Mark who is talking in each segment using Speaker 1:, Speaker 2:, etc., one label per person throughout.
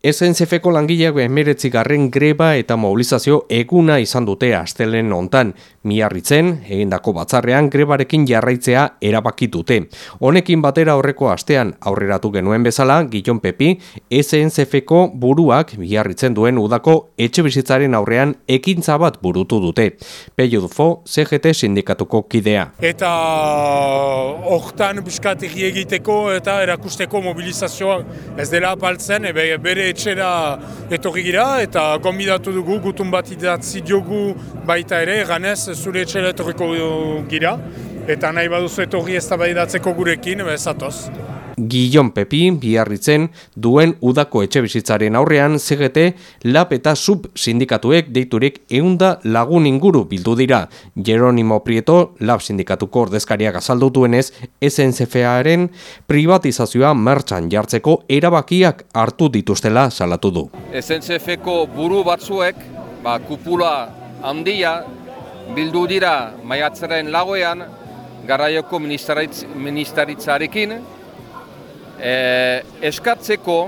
Speaker 1: SNCF-ko langileak emeretzi garren greba eta mobilizazio eguna izan dute astelen hontan. Miarritzen, egindako batzarrean grebarekin jarraitzea erabaki dute. Honekin batera horreko astean aurreratu genuen bezala, Gillon Pepi, SNCF-ko buruak miarritzen duen udako etxe bizitzaren aurrean ekintza bat burutu dute. Peio Dufo, CGT sindikatuko kidea.
Speaker 2: Eta hortan biskat egiteko eta erakusteko mobilizazioa ez dela apaltzen, bere etxera etorri gira eta gombidatu dugu gutun bat idatzi diogu baita ere, ganez zure etxera etorriko gira eta nahi baduzu etorri ez da gurekin, bezatoz.
Speaker 1: Guillon Pepi biharritzen duen udako etxe bizitzaren aurrean CGT lap eta sub sindikatuek deiturik eunda lagun inguru bildu dira. Jeronimo Prieto lap sindikatuko ordezkariak azaldu duenez SNCFaren privatizazioa martxan jartzeko erabakiak hartu dituztela salatu du.
Speaker 3: SNCFko buru batzuek ba, kupula handia bildu dira maiatzaren lagoean garraioko ministeritzarekin eh, eskatzeko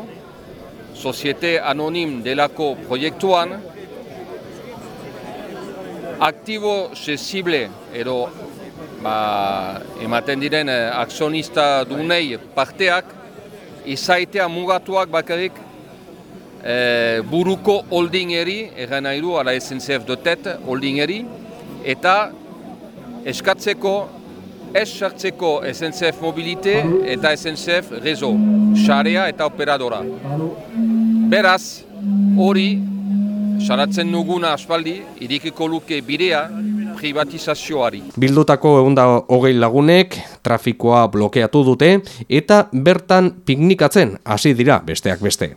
Speaker 3: Soziete Anonim delako proiektuan aktibo sensible edo ba, ematen diren eh, aksionista dunei parteak izaitea mugatuak bakarrik eh, buruko holdingeri, egan nahi du, ala SNCF dotet holdingeri, eta eskatzeko ez sartzeko SNCF Mobilite eta SNCF Rezo, xarea eta operadora. Beraz, hori, saratzen nuguna aspaldi, irikiko luke bidea privatizazioari.
Speaker 1: Bildutako egun hogei lagunek, trafikoa blokeatu dute eta bertan piknikatzen hasi dira besteak beste.